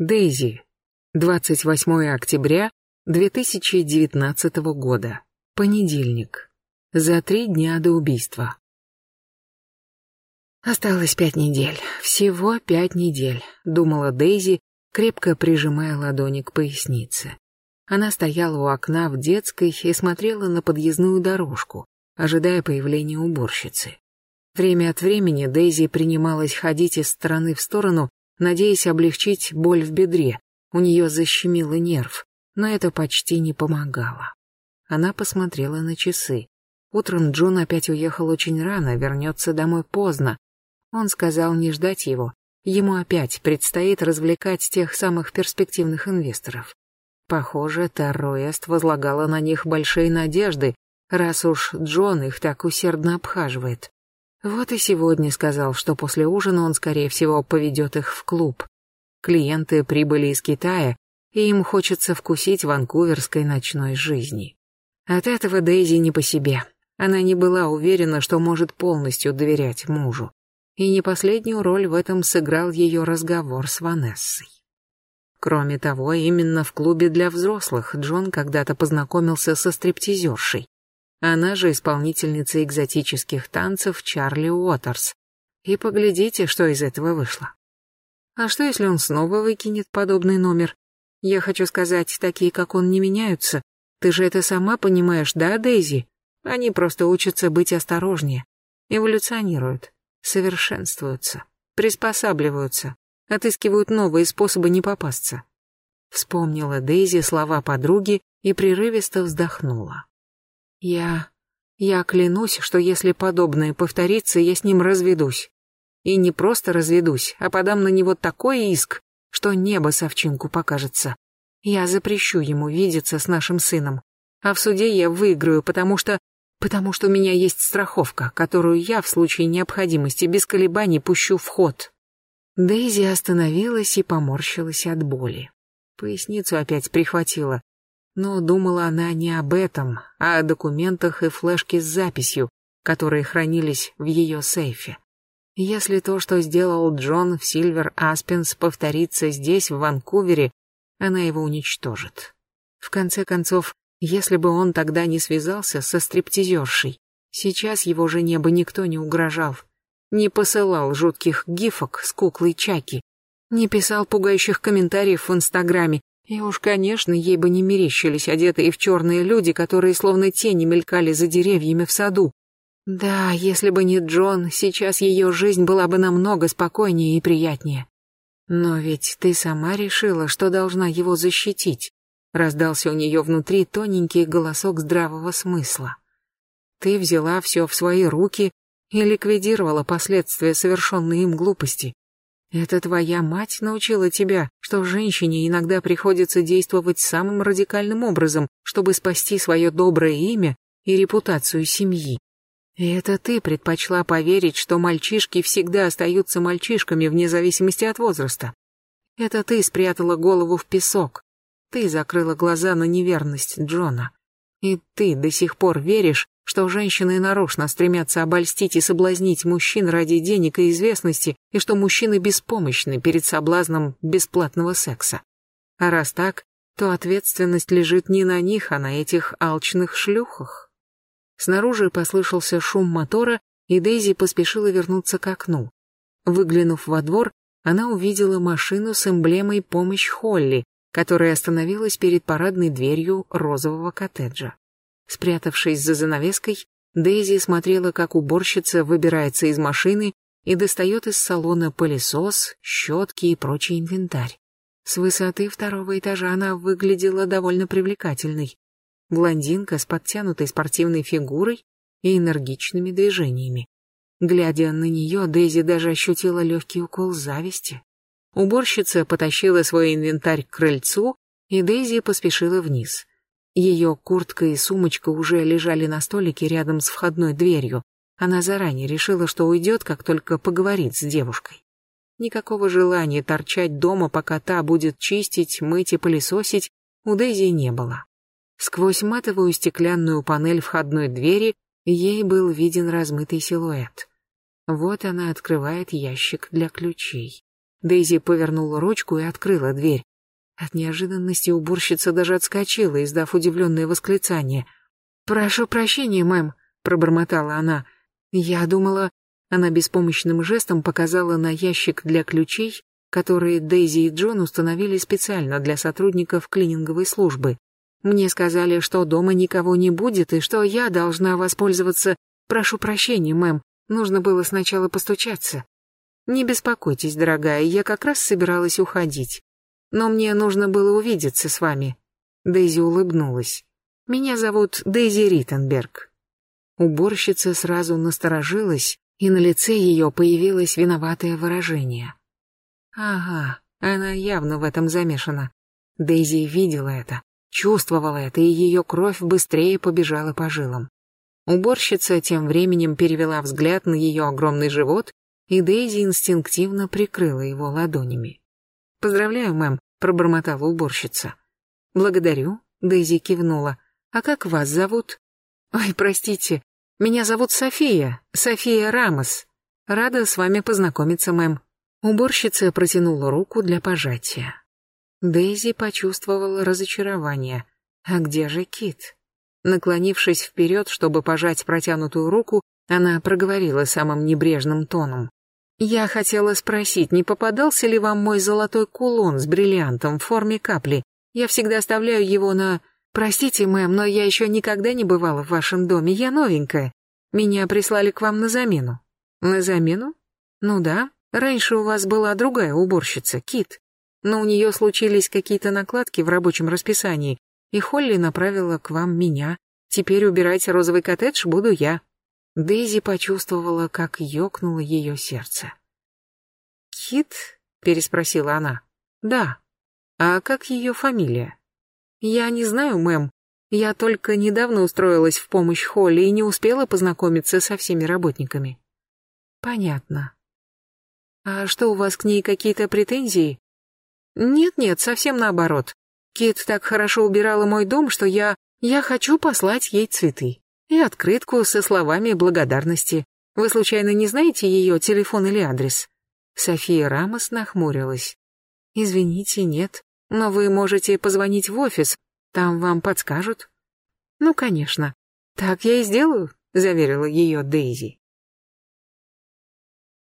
Дейзи. 28 октября 2019 года. Понедельник. За три дня до убийства. Осталось пять недель. Всего пять недель, думала Дейзи, крепко прижимая ладони к пояснице. Она стояла у окна в детской и смотрела на подъездную дорожку, ожидая появления уборщицы. Время от времени Дейзи принималась ходить из стороны в сторону, надеясь облегчить боль в бедре. У нее защемило нерв, но это почти не помогало. Она посмотрела на часы. Утром Джон опять уехал очень рано, вернется домой поздно. Он сказал не ждать его. Ему опять предстоит развлекать тех самых перспективных инвесторов. Похоже, Тарроэст возлагала на них большие надежды, раз уж Джон их так усердно обхаживает. Вот и сегодня сказал, что после ужина он, скорее всего, поведет их в клуб. Клиенты прибыли из Китая, и им хочется вкусить ванкуверской ночной жизни. От этого Дейзи не по себе. Она не была уверена, что может полностью доверять мужу. И не последнюю роль в этом сыграл ее разговор с Ванессой. Кроме того, именно в клубе для взрослых Джон когда-то познакомился со стриптизершей. Она же исполнительница экзотических танцев Чарли Уотерс. И поглядите, что из этого вышло. А что, если он снова выкинет подобный номер? Я хочу сказать, такие, как он, не меняются. Ты же это сама понимаешь, да, Дейзи? Они просто учатся быть осторожнее. Эволюционируют, совершенствуются, приспосабливаются, отыскивают новые способы не попасться. Вспомнила Дейзи слова подруги и прерывисто вздохнула. Я... я клянусь, что если подобное повторится, я с ним разведусь. И не просто разведусь, а подам на него такой иск, что небо совчинку покажется. Я запрещу ему видеться с нашим сыном. А в суде я выиграю, потому что... потому что у меня есть страховка, которую я в случае необходимости без колебаний пущу в ход. Дейзи остановилась и поморщилась от боли. Поясницу опять прихватила. Но думала она не об этом, а о документах и флешке с записью, которые хранились в ее сейфе. Если то, что сделал Джон в Сильвер Аспенс, повторится здесь, в Ванкувере, она его уничтожит. В конце концов, если бы он тогда не связался со стриптизершей, сейчас его жене бы никто не угрожал, не посылал жутких гифок с куклой Чаки, не писал пугающих комментариев в Инстаграме и уж, конечно, ей бы не мерещились одетые в черные люди, которые словно тени мелькали за деревьями в саду. Да, если бы не Джон, сейчас ее жизнь была бы намного спокойнее и приятнее. Но ведь ты сама решила, что должна его защитить. Раздался у нее внутри тоненький голосок здравого смысла. Ты взяла все в свои руки и ликвидировала последствия совершенной им глупости. Это твоя мать научила тебя, что женщине иногда приходится действовать самым радикальным образом, чтобы спасти свое доброе имя и репутацию семьи. И это ты предпочла поверить, что мальчишки всегда остаются мальчишками вне зависимости от возраста. Это ты спрятала голову в песок. Ты закрыла глаза на неверность Джона. И ты до сих пор веришь, что женщины нарочно стремятся обольстить и соблазнить мужчин ради денег и известности, и что мужчины беспомощны перед соблазном бесплатного секса. А раз так, то ответственность лежит не на них, а на этих алчных шлюхах. Снаружи послышался шум мотора, и Дейзи поспешила вернуться к окну. Выглянув во двор, она увидела машину с эмблемой «Помощь Холли», которая остановилась перед парадной дверью розового коттеджа. Спрятавшись за занавеской, Дейзи смотрела, как уборщица выбирается из машины и достает из салона пылесос, щетки и прочий инвентарь. С высоты второго этажа она выглядела довольно привлекательной. Блондинка с подтянутой спортивной фигурой и энергичными движениями. Глядя на нее, Дейзи даже ощутила легкий укол зависти. Уборщица потащила свой инвентарь к крыльцу, и Дейзи поспешила вниз. Ее куртка и сумочка уже лежали на столике рядом с входной дверью. Она заранее решила, что уйдет, как только поговорит с девушкой. Никакого желания торчать дома, пока та будет чистить, мыть и пылесосить, у Дейзи не было. Сквозь матовую стеклянную панель входной двери ей был виден размытый силуэт. Вот она открывает ящик для ключей. Дейзи повернула ручку и открыла дверь. От неожиданности уборщица даже отскочила, издав удивленное восклицание. «Прошу прощения, мэм», — пробормотала она. «Я думала...» Она беспомощным жестом показала на ящик для ключей, которые Дейзи и Джон установили специально для сотрудников клининговой службы. Мне сказали, что дома никого не будет и что я должна воспользоваться... Прошу прощения, мэм, нужно было сначала постучаться. Не беспокойтесь, дорогая, я как раз собиралась уходить. Но мне нужно было увидеться с вами. Дейзи улыбнулась. Меня зовут Дейзи Риттенберг. Уборщица сразу насторожилась, и на лице ее появилось виноватое выражение. Ага, она явно в этом замешана. Дейзи видела это чувствовала это, и ее кровь быстрее побежала по жилам. Уборщица тем временем перевела взгляд на ее огромный живот, и Дейзи инстинктивно прикрыла его ладонями. «Поздравляю, мэм», — пробормотала уборщица. «Благодарю», — Дейзи кивнула. «А как вас зовут?» «Ой, простите, меня зовут София, София Рамос. Рада с вами познакомиться, мэм». Уборщица протянула руку для пожатия. Дейзи почувствовала разочарование. А где же Кит? Наклонившись вперед, чтобы пожать протянутую руку, она проговорила самым небрежным тоном. «Я хотела спросить, не попадался ли вам мой золотой кулон с бриллиантом в форме капли? Я всегда оставляю его на... Простите, мэм, но я еще никогда не бывала в вашем доме, я новенькая. Меня прислали к вам на замену». «На замену?» «Ну да, раньше у вас была другая уборщица, Кит но у нее случились какие-то накладки в рабочем расписании, и Холли направила к вам меня. Теперь убирать розовый коттедж буду я». Дейзи почувствовала, как ёкнуло ее сердце. «Кит?» — переспросила она. «Да. А как ее фамилия?» «Я не знаю, мэм. Я только недавно устроилась в помощь Холли и не успела познакомиться со всеми работниками». «Понятно. А что, у вас к ней какие-то претензии?» Нет-нет, совсем наоборот. Кит так хорошо убирала мой дом, что я... Я хочу послать ей цветы. И открытку со словами благодарности. Вы случайно не знаете ее телефон или адрес? София Рамос нахмурилась. Извините, нет. Но вы можете позвонить в офис, там вам подскажут. Ну, конечно. Так я и сделаю, заверила ее Дейзи.